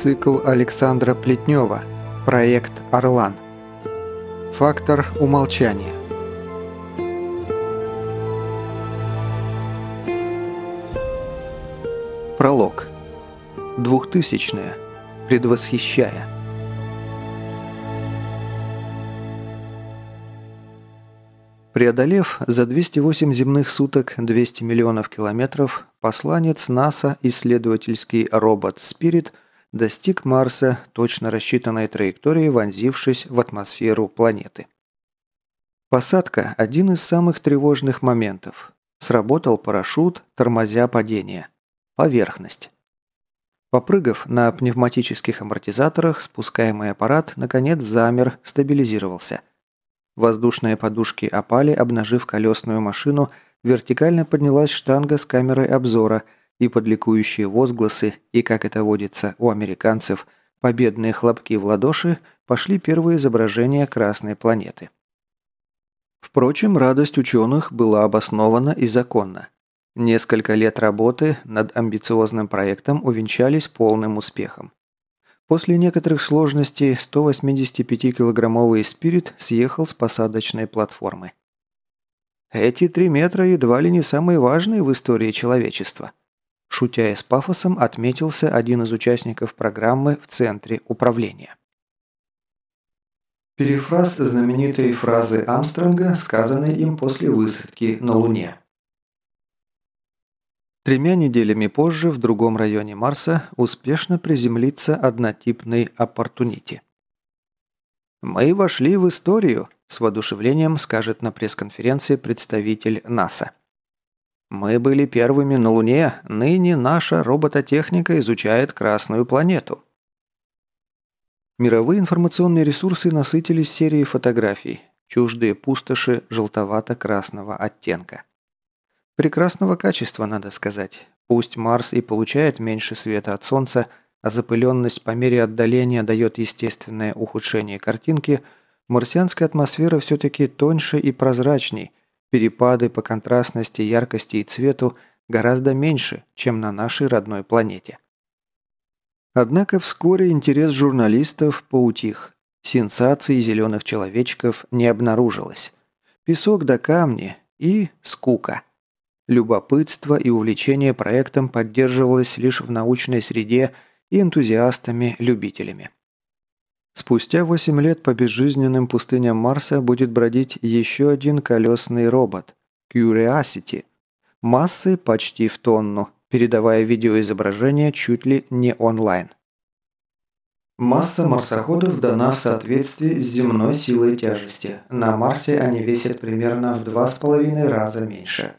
Цикл Александра Плетнева. Проект «Орлан». Фактор умолчания. Пролог. Двухтысячные. Предвосхищая. Преодолев за 208 земных суток 200 миллионов километров, посланец НАСА, исследовательский робот «Спирит» достиг Марса точно рассчитанной траектории, вонзившись в атмосферу планеты. Посадка – один из самых тревожных моментов. Сработал парашют, тормозя падение. Поверхность. Попрыгав на пневматических амортизаторах, спускаемый аппарат, наконец, замер, стабилизировался. Воздушные подушки опали, обнажив колесную машину, вертикально поднялась штанга с камерой обзора – и под возгласы, и, как это водится у американцев, победные хлопки в ладоши, пошли первые изображения Красной планеты. Впрочем, радость ученых была обоснована и законна. Несколько лет работы над амбициозным проектом увенчались полным успехом. После некоторых сложностей 185-килограммовый «Спирит» съехал с посадочной платформы. Эти три метра едва ли не самые важные в истории человечества. Шутя и с пафосом отметился один из участников программы в центре управления. Перефраз знаменитой фразы Амстронга, сказанной им после высадки на Луне. Тремя неделями позже в другом районе Марса успешно приземлится однотипный оппортунити. «Мы вошли в историю», – с воодушевлением скажет на пресс-конференции представитель НАСА. Мы были первыми на Луне, ныне наша робототехника изучает Красную планету. Мировые информационные ресурсы насытились серией фотографий, чуждые пустоши желтовато-красного оттенка. Прекрасного качества, надо сказать. Пусть Марс и получает меньше света от Солнца, а запыленность по мере отдаления дает естественное ухудшение картинки, марсианская атмосфера все-таки тоньше и прозрачней, Перепады по контрастности, яркости и цвету гораздо меньше, чем на нашей родной планете. Однако вскоре интерес журналистов поутих. Сенсаций зеленых человечков не обнаружилось. Песок до камни и скука. Любопытство и увлечение проектом поддерживалось лишь в научной среде и энтузиастами-любителями. Спустя 8 лет по безжизненным пустыням Марса будет бродить еще один колесный робот – Curiosity, массой почти в тонну, передавая видеоизображение чуть ли не онлайн. Масса марсоходов дана в соответствии с земной силой тяжести. На Марсе они весят примерно в 2,5 раза меньше.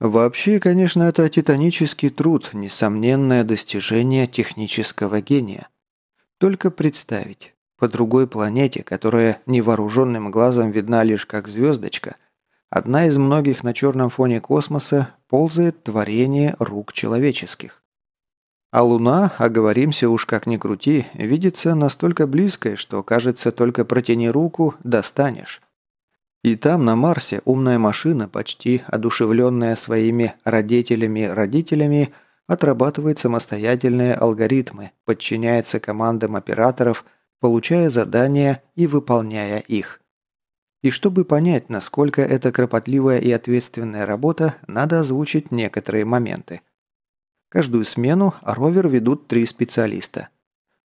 Вообще, конечно, это титанический труд, несомненное достижение технического гения – только представить, по другой планете, которая невооруженным глазом видна лишь как звездочка, одна из многих на черном фоне космоса, ползает творение рук человеческих. А Луна, оговоримся уж как ни крути, видится настолько близкой, что, кажется, только протяни руку, достанешь. И там, на Марсе, умная машина, почти одушевленная своими родителями-родителями, отрабатывает самостоятельные алгоритмы, подчиняется командам операторов, получая задания и выполняя их. И чтобы понять, насколько это кропотливая и ответственная работа, надо озвучить некоторые моменты. Каждую смену ровер ведут три специалиста.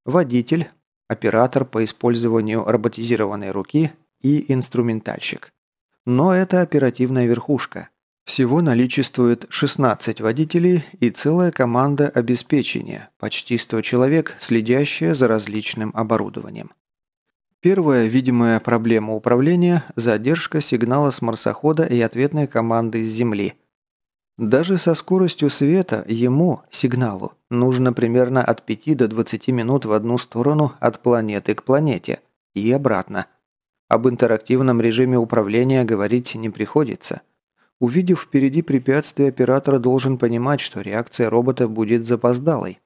Водитель, оператор по использованию роботизированной руки и инструментальщик. Но это оперативная верхушка. Всего наличествует 16 водителей и целая команда обеспечения, почти 100 человек, следящая за различным оборудованием. Первая видимая проблема управления – задержка сигнала с марсохода и ответной команды с Земли. Даже со скоростью света ему, сигналу, нужно примерно от 5 до 20 минут в одну сторону от планеты к планете и обратно. Об интерактивном режиме управления говорить не приходится – Увидев впереди препятствие, оператор должен понимать, что реакция робота будет запоздалой.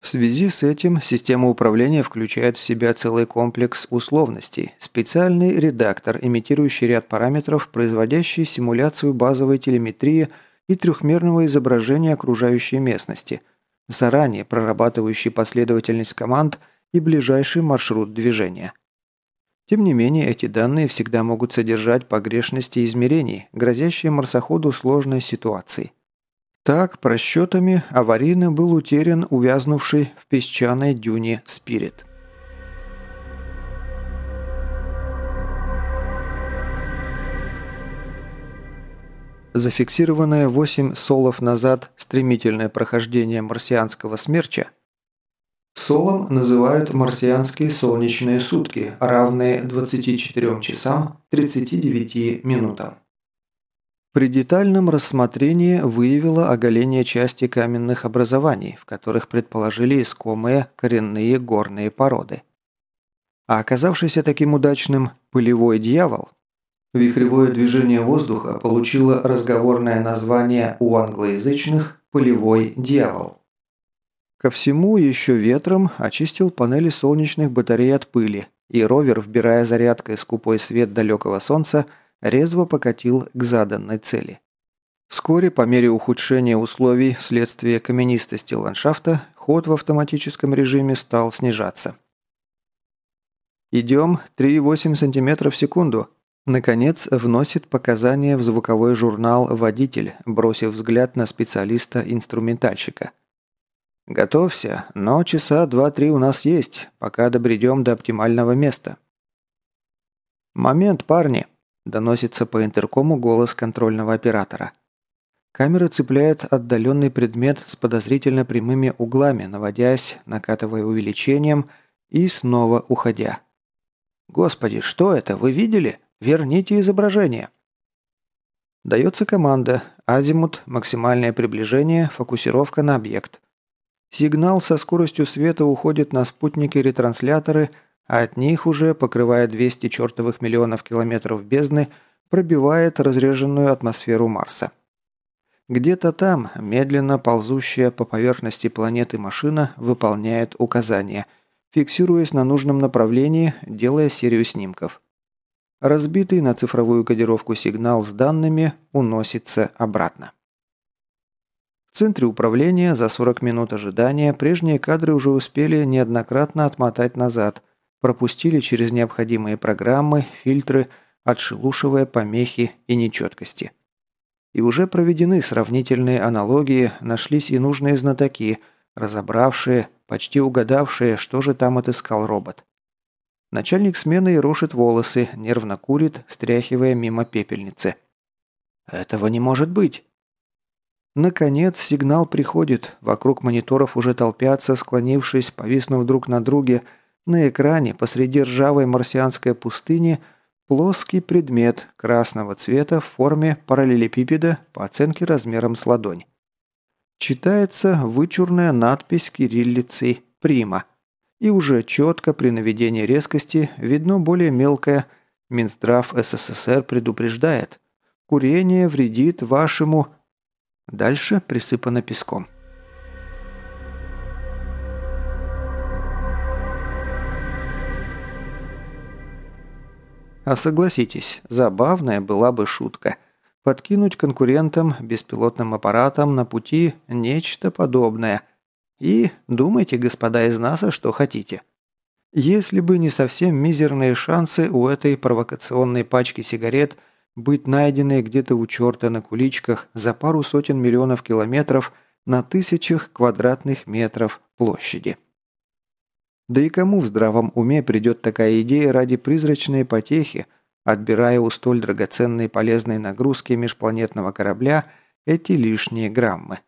В связи с этим система управления включает в себя целый комплекс условностей, специальный редактор, имитирующий ряд параметров, производящий симуляцию базовой телеметрии и трехмерного изображения окружающей местности, заранее прорабатывающий последовательность команд и ближайший маршрут движения. Тем не менее, эти данные всегда могут содержать погрешности измерений, грозящие марсоходу сложной ситуацией. Так, просчетами, аварийно был утерян увязнувший в песчаной дюне «Спирит». Зафиксированное 8 солов назад стремительное прохождение марсианского смерча Солом называют марсианские солнечные сутки, равные 24 часам 39 минутам. При детальном рассмотрении выявило оголение части каменных образований, в которых предположили искомые коренные горные породы. А оказавшийся таким удачным пылевой дьявол, вихревое движение воздуха получило разговорное название у англоязычных «пылевой дьявол». Ко всему еще ветром очистил панели солнечных батарей от пыли, и ровер, вбирая зарядкой скупой свет далекого солнца, резво покатил к заданной цели. Вскоре, по мере ухудшения условий вследствие каменистости ландшафта, ход в автоматическом режиме стал снижаться. «Идем 3,8 см в секунду», Наконец, вносит показания в звуковой журнал водитель, бросив взгляд на специалиста-инструментальщика. «Готовься, но часа два-три у нас есть, пока добредем до оптимального места». «Момент, парни!» – доносится по интеркому голос контрольного оператора. Камера цепляет отдаленный предмет с подозрительно прямыми углами, наводясь, накатывая увеличением и снова уходя. «Господи, что это? Вы видели? Верните изображение!» Дается команда «Азимут», максимальное приближение, фокусировка на объект – Сигнал со скоростью света уходит на спутники-ретрансляторы, а от них уже, покрывая 200 чертовых миллионов километров бездны, пробивает разреженную атмосферу Марса. Где-то там медленно ползущая по поверхности планеты машина выполняет указания, фиксируясь на нужном направлении, делая серию снимков. Разбитый на цифровую кодировку сигнал с данными уносится обратно. Центре управления за 40 минут ожидания прежние кадры уже успели неоднократно отмотать назад, пропустили через необходимые программы, фильтры, отшелушивая помехи и нечеткости. И уже проведены сравнительные аналогии, нашлись и нужные знатоки, разобравшие, почти угадавшие, что же там отыскал робот. Начальник смены ерошит волосы, нервно курит, стряхивая мимо пепельницы. «Этого не может быть!» Наконец сигнал приходит, вокруг мониторов уже толпятся, склонившись, повиснув друг на друге, на экране посреди ржавой марсианской пустыни плоский предмет красного цвета в форме параллелепипеда по оценке размером с ладонь. Читается вычурная надпись кириллицей «Прима». И уже четко при наведении резкости видно более мелкое «Минздрав СССР предупреждает. Курение вредит вашему Дальше присыпано песком. А согласитесь, забавная была бы шутка. Подкинуть конкурентам беспилотным аппаратом на пути нечто подобное. И думайте, господа из НАСА, что хотите. Если бы не совсем мизерные шансы у этой провокационной пачки сигарет – быть найденной где-то у черта на куличках за пару сотен миллионов километров на тысячах квадратных метров площади. Да и кому в здравом уме придет такая идея ради призрачной потехи, отбирая у столь драгоценной полезной нагрузки межпланетного корабля эти лишние граммы?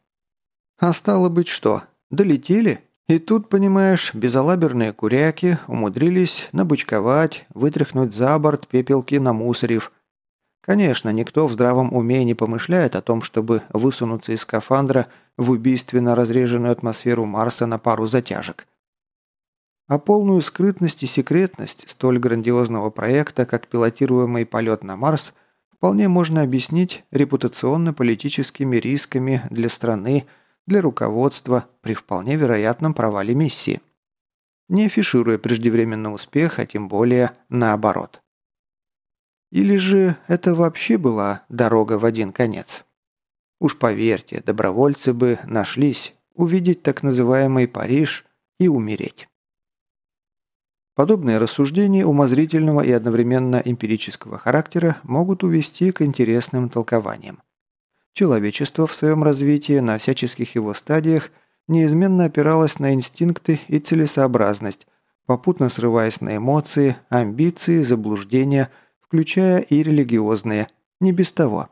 А стало быть что, долетели? И тут, понимаешь, безалаберные куряки умудрились набучковать, вытряхнуть за борт пепелки на мусорив – Конечно, никто в здравом уме не помышляет о том, чтобы высунуться из скафандра в убийственно разреженную атмосферу Марса на пару затяжек. А полную скрытность и секретность столь грандиозного проекта, как пилотируемый полет на Марс, вполне можно объяснить репутационно-политическими рисками для страны, для руководства при вполне вероятном провале миссии. Не афишируя преждевременный успех, а тем более наоборот. Или же это вообще была дорога в один конец? Уж поверьте, добровольцы бы нашлись, увидеть так называемый Париж и умереть. Подобные рассуждения умозрительного и одновременно эмпирического характера могут увести к интересным толкованиям. Человечество в своем развитии на всяческих его стадиях неизменно опиралось на инстинкты и целесообразность, попутно срываясь на эмоции, амбиции, заблуждения, включая и религиозные, не без того.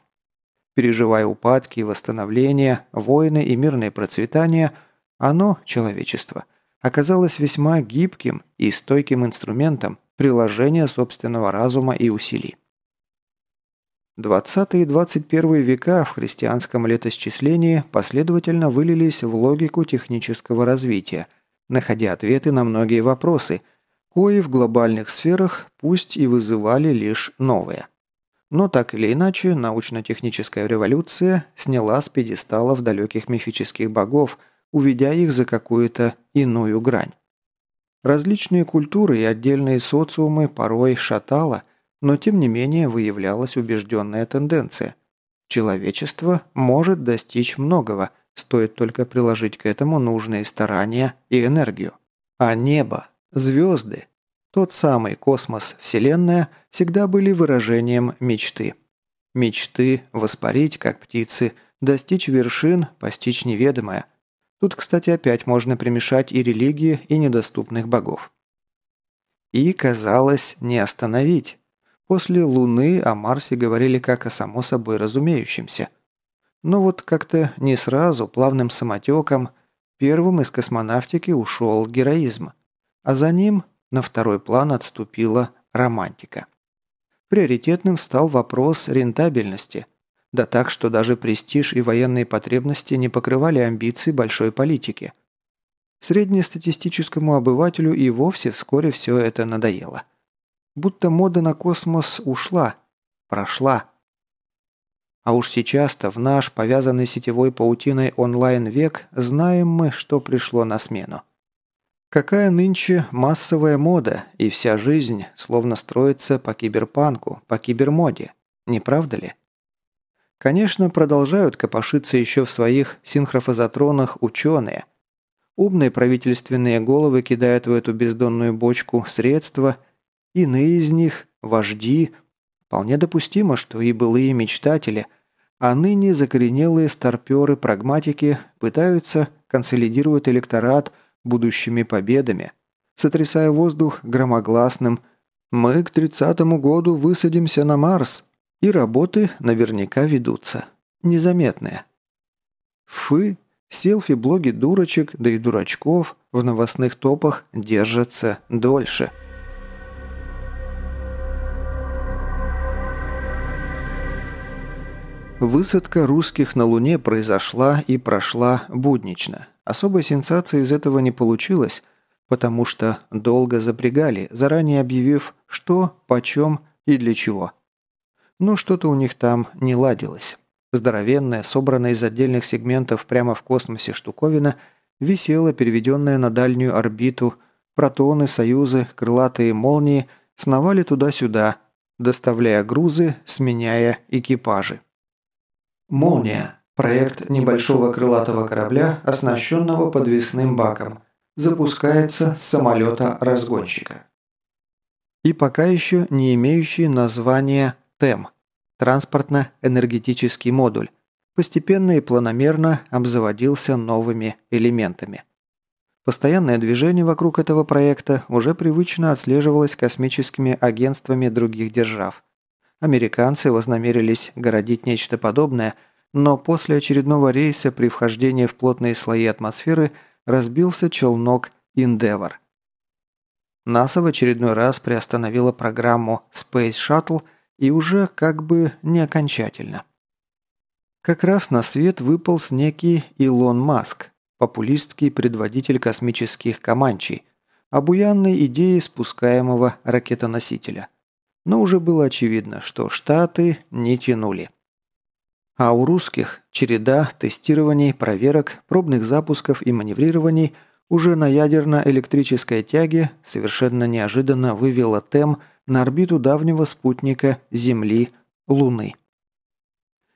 Переживая упадки и восстановления, войны и мирное процветание, оно, человечество, оказалось весьма гибким и стойким инструментом приложения собственного разума и усилий. 20 и 21 века в христианском летосчислении последовательно вылились в логику технического развития, находя ответы на многие вопросы, кои в глобальных сферах пусть и вызывали лишь новые. Но так или иначе, научно-техническая революция сняла с пьедесталов далеких мифических богов, уведя их за какую-то иную грань. Различные культуры и отдельные социумы порой шатало, но тем не менее выявлялась убежденная тенденция. Человечество может достичь многого, стоит только приложить к этому нужные старания и энергию. А небо, звезды, тот самый космос, Вселенная всегда были выражением мечты. Мечты воспарить, как птицы, достичь вершин, постичь неведомое. Тут, кстати, опять можно примешать и религии, и недоступных богов. И, казалось, не остановить. После Луны о Марсе говорили как о само собой разумеющемся. Но вот как-то не сразу, плавным самотеком, первым из космонавтики ушел героизм. А за ним на второй план отступила романтика. Приоритетным стал вопрос рентабельности. Да так, что даже престиж и военные потребности не покрывали амбиции большой политики. Среднестатистическому обывателю и вовсе вскоре все это надоело будто мода на космос ушла, прошла. А уж сейчас-то в наш повязанный сетевой паутиной онлайн-век знаем мы, что пришло на смену. Какая нынче массовая мода, и вся жизнь словно строится по киберпанку, по кибермоде, не правда ли? Конечно, продолжают копошиться еще в своих синхрофазотронах ученые. Умные правительственные головы кидают в эту бездонную бочку средства – Иные из них – вожди. Вполне допустимо, что и былые мечтатели, а ныне закоренелые старперы-прагматики пытаются консолидировать электорат будущими победами, сотрясая воздух громогласным «Мы к тридцатому году высадимся на Марс», и работы наверняка ведутся. Незаметные. Фы, селфи-блоги дурочек, да и дурачков в новостных топах держатся дольше – Высадка русских на Луне произошла и прошла буднично. Особой сенсации из этого не получилось, потому что долго запрягали, заранее объявив, что, почем и для чего. Но что-то у них там не ладилось. Здоровенная, собранная из отдельных сегментов прямо в космосе штуковина, висела, переведенная на дальнюю орбиту, протоны, союзы, крылатые молнии сновали туда-сюда, доставляя грузы, сменяя экипажи. «Молния» – проект небольшого крылатого корабля, оснащенного подвесным баком. Запускается с самолета-разгонщика. И пока еще не имеющий названия ТЭМ – транспортно-энергетический модуль, постепенно и планомерно обзаводился новыми элементами. Постоянное движение вокруг этого проекта уже привычно отслеживалось космическими агентствами других держав – Американцы вознамерились городить нечто подобное, но после очередного рейса при вхождении в плотные слои атмосферы разбился челнок Endeavour. НАСА в очередной раз приостановила программу Space Shuttle и уже как бы не окончательно. Как раз на свет выпал некий Илон Маск, популистский предводитель космических команчей, обуянный идеей спускаемого ракетоносителя – но уже было очевидно, что Штаты не тянули. А у русских череда тестирований, проверок, пробных запусков и маневрирований уже на ядерно-электрической тяге совершенно неожиданно вывела ТЭМ на орбиту давнего спутника Земли – Луны.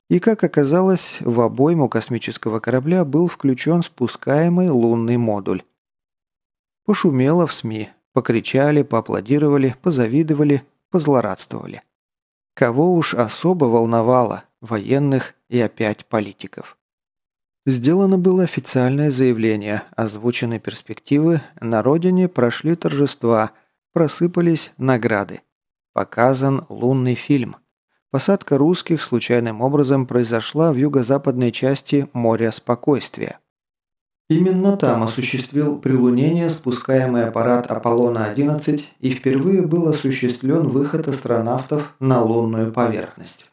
И, как оказалось, в обойму космического корабля был включен спускаемый лунный модуль. Пошумело в СМИ, покричали, поаплодировали, позавидовали, позлорадствовали. Кого уж особо волновало – военных и опять политиков. Сделано было официальное заявление, озвучены перспективы, на родине прошли торжества, просыпались награды. Показан лунный фильм. Посадка русских случайным образом произошла в юго-западной части моря спокойствия. Именно там осуществил прилунение спускаемый аппарат Аполлона-11 и впервые был осуществлен выход астронавтов на лунную поверхность.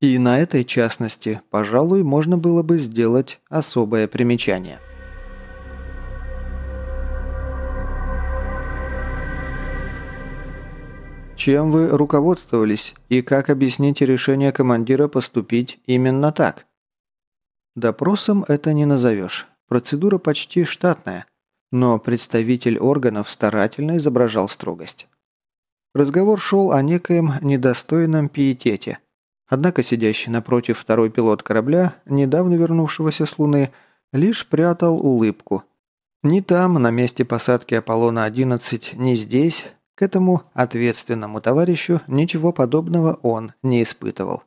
И на этой частности, пожалуй, можно было бы сделать особое примечание. Чем вы руководствовались и как объясните решение командира поступить именно так? Допросом это не назовешь. Процедура почти штатная, но представитель органов старательно изображал строгость. Разговор шел о некоем недостойном пиетете. Однако сидящий напротив второй пилот корабля, недавно вернувшегося с Луны, лишь прятал улыбку. Ни там, на месте посадки Аполлона-11, ни здесь, к этому ответственному товарищу ничего подобного он не испытывал.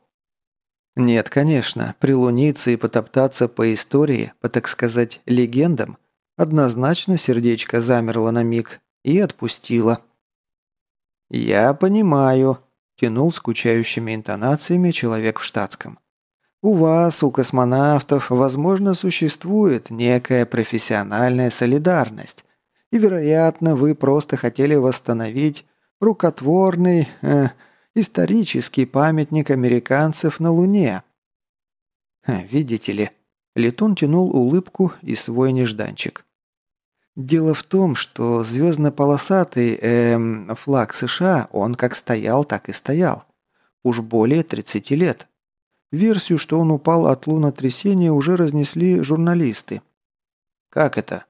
Нет, конечно, прилуниться и потоптаться по истории, по, так сказать, легендам, однозначно сердечко замерло на миг и отпустило. «Я понимаю», – тянул скучающими интонациями человек в штатском. «У вас, у космонавтов, возможно, существует некая профессиональная солидарность, и, вероятно, вы просто хотели восстановить рукотворный, э, Исторический памятник американцев на Луне. Видите ли, Летун тянул улыбку и свой нежданчик. Дело в том, что звездно-полосатый эм, флаг США, он как стоял, так и стоял. Уж более 30 лет. Версию, что он упал от лунотрясения, уже разнесли журналисты. Как это?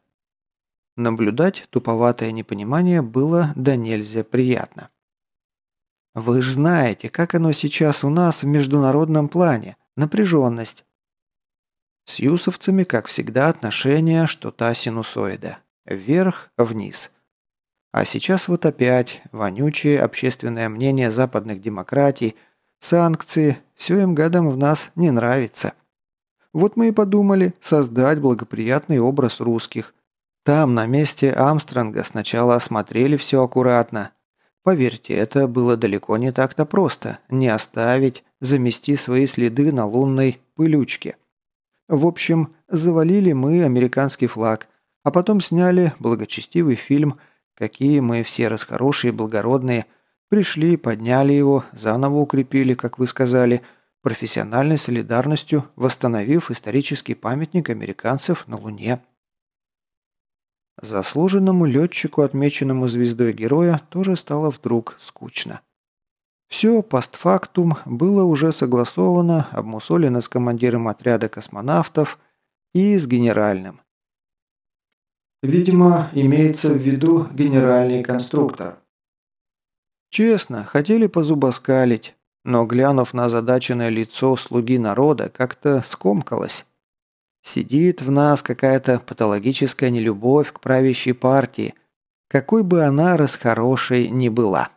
Наблюдать туповатое непонимание было да нельзя приятно. Вы же знаете, как оно сейчас у нас в международном плане. Напряженность. С юсовцами, как всегда, отношения, что та синусоида. Вверх-вниз. А сейчас вот опять вонючее общественное мнение западных демократий, санкции, все им гадам в нас не нравится. Вот мы и подумали создать благоприятный образ русских. Там, на месте Амстронга, сначала осмотрели все аккуратно, Поверьте, это было далеко не так-то просто – не оставить, замести свои следы на лунной пылючке. В общем, завалили мы американский флаг, а потом сняли благочестивый фильм, какие мы все расхорошие, благородные, пришли, подняли его, заново укрепили, как вы сказали, профессиональной солидарностью, восстановив исторический памятник американцев на Луне. Заслуженному летчику, отмеченному звездой героя, тоже стало вдруг скучно. Все постфактум было уже согласовано, обмусолено с командиром отряда космонавтов и с генеральным. Видимо, имеется в виду генеральный конструктор. Честно, хотели позубоскалить, но, глянув на озадаченное лицо слуги народа, как-то скомкалось. Сидит в нас какая-то патологическая нелюбовь к правящей партии, какой бы она расхорошей ни была.